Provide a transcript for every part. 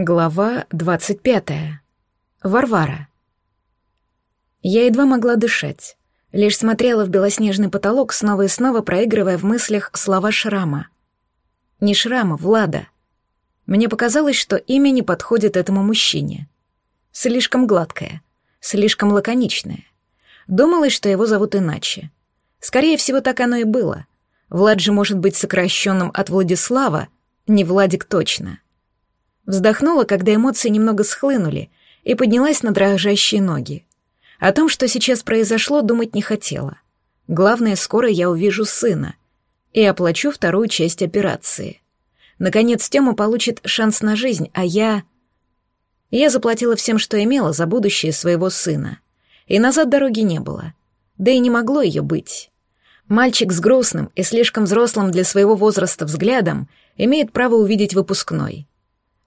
Глава двадцать пятая. Варвара. Я едва могла дышать, лишь смотрела в белоснежный потолок, снова и снова проигрывая в мыслях слова Шрама. Не Шрама, Влада. Мне показалось, что имя не подходит этому мужчине. Слишком гладкое, слишком лаконичное. Думалось, что его зовут иначе. Скорее всего, так оно и было. Влад же может быть сокращенным от Владислава, не Владик точно. — Вздохнула, когда эмоции немного схлынули, и поднялась на дрожащие ноги. О том, что сейчас произошло, думать не хотела. Главное, скоро я увижу сына и оплачу вторую часть операции. Наконец, Тёма получит шанс на жизнь, а я... Я заплатила всем, что имела, за будущее своего сына. И назад дороги не было. Да и не могло ее быть. Мальчик с грустным и слишком взрослым для своего возраста взглядом имеет право увидеть выпускной.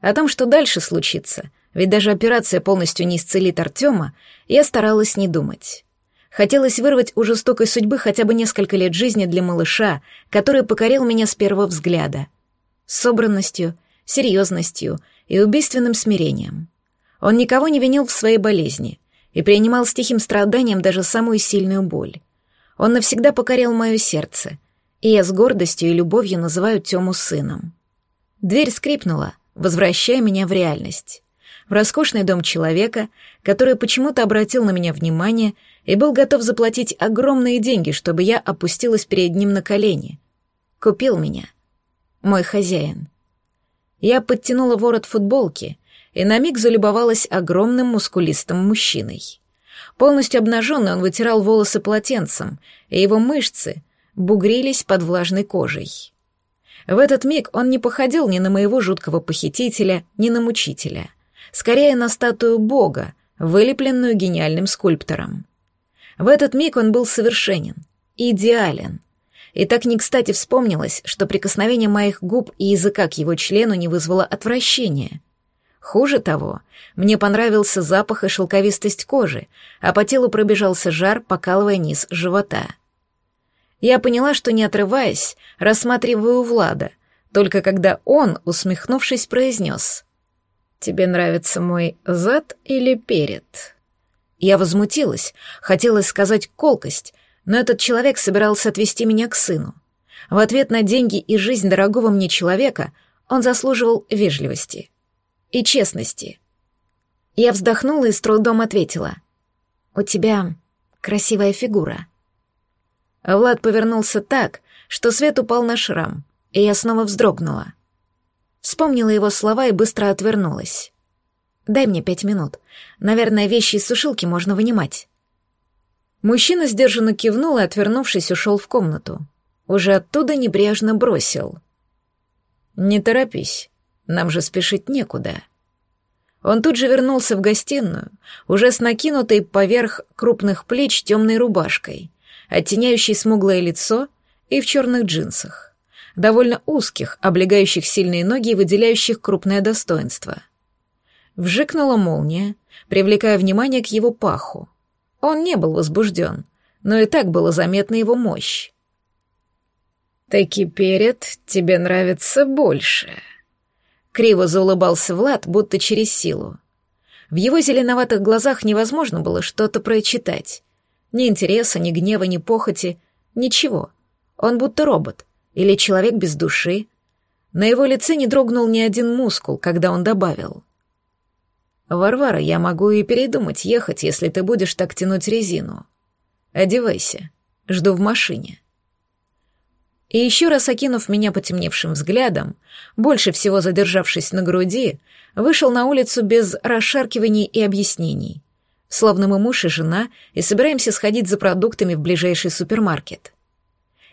О том, что дальше случится, ведь даже операция полностью не исцелит Артема, я старалась не думать. Хотелось вырвать у жестокой судьбы хотя бы несколько лет жизни для малыша, который покорил меня с первого взгляда. С собранностью, серьезностью и убийственным смирением. Он никого не винил в своей болезни и принимал с тихим страданием даже самую сильную боль. Он навсегда покорил мое сердце, и я с гордостью и любовью называю Тему сыном. Дверь скрипнула, возвращая меня в реальность. В роскошный дом человека, который почему-то обратил на меня внимание и был готов заплатить огромные деньги, чтобы я опустилась перед ним на колени. Купил меня. Мой хозяин. Я подтянула ворот футболки и на миг залюбовалась огромным мускулистым мужчиной. Полностью обнаженный он вытирал волосы полотенцем, и его мышцы бугрились под влажной кожей. В этот миг он не походил ни на моего жуткого похитителя, ни на мучителя. Скорее на статую бога, вылепленную гениальным скульптором. В этот миг он был совершенен, идеален. И так не кстати вспомнилось, что прикосновение моих губ и языка к его члену не вызвало отвращения. Хуже того, мне понравился запах и шелковистость кожи, а по телу пробежался жар, покалывая низ живота — я поняла, что не отрываясь, рассматриваю Влада, только когда он, усмехнувшись, произнес «Тебе нравится мой зад или перед?» Я возмутилась, хотелось сказать колкость, но этот человек собирался отвести меня к сыну. В ответ на деньги и жизнь дорогого мне человека он заслуживал вежливости и честности. Я вздохнула и с трудом ответила. «У тебя красивая фигура». Влад повернулся так, что свет упал на шрам, и я снова вздрогнула. Вспомнила его слова и быстро отвернулась. «Дай мне пять минут. Наверное, вещи из сушилки можно вынимать». Мужчина сдержанно кивнул и, отвернувшись, ушел в комнату. Уже оттуда небрежно бросил. «Не торопись, нам же спешить некуда». Он тут же вернулся в гостиную, уже с накинутой поверх крупных плеч темной рубашкой, оттеняющий смуглое лицо и в черных джинсах, довольно узких, облегающих сильные ноги и выделяющих крупное достоинство. Вжикнула молния, привлекая внимание к его паху. Он не был возбужден, но и так было заметна его мощь. «Таки перед тебе нравится больше», — криво заулыбался Влад, будто через силу. В его зеленоватых глазах невозможно было что-то прочитать, ни интереса, ни гнева, ни похоти, ничего. Он будто робот или человек без души. На его лице не дрогнул ни один мускул, когда он добавил. «Варвара, я могу и передумать ехать, если ты будешь так тянуть резину. Одевайся, жду в машине». И еще раз окинув меня потемневшим взглядом, больше всего задержавшись на груди, вышел на улицу без расшаркиваний и объяснений — словно мы муж и жена, и собираемся сходить за продуктами в ближайший супермаркет.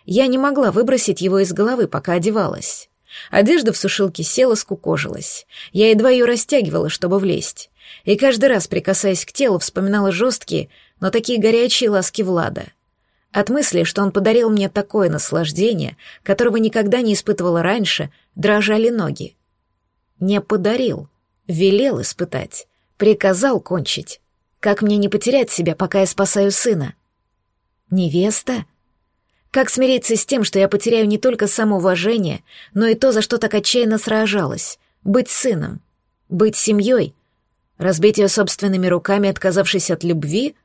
Я не могла выбросить его из головы, пока одевалась. Одежда в сушилке села, скукожилась. Я едва ее растягивала, чтобы влезть. И каждый раз, прикасаясь к телу, вспоминала жесткие, но такие горячие ласки Влада. От мысли, что он подарил мне такое наслаждение, которого никогда не испытывала раньше, дрожали ноги. Не подарил, велел испытать, приказал кончить. Как мне не потерять себя, пока я спасаю сына? Невеста? Как смириться с тем, что я потеряю не только самоуважение, но и то, за что так отчаянно сражалась — быть сыном? Быть семьей? Разбить ее собственными руками, отказавшись от любви?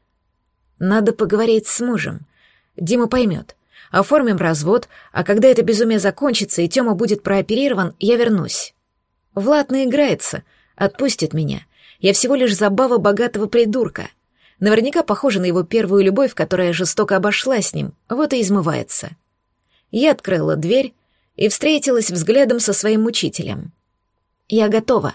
Надо поговорить с мужем. Дима поймет. Оформим развод, а когда это безумие закончится и Тёма будет прооперирован, я вернусь. Влад наиграется, отпустит меня. Я всего лишь забава богатого придурка. Наверняка похожа на его первую любовь, которая жестоко обошла с ним, вот и измывается. Я открыла дверь и встретилась взглядом со своим учителем. «Я готова»,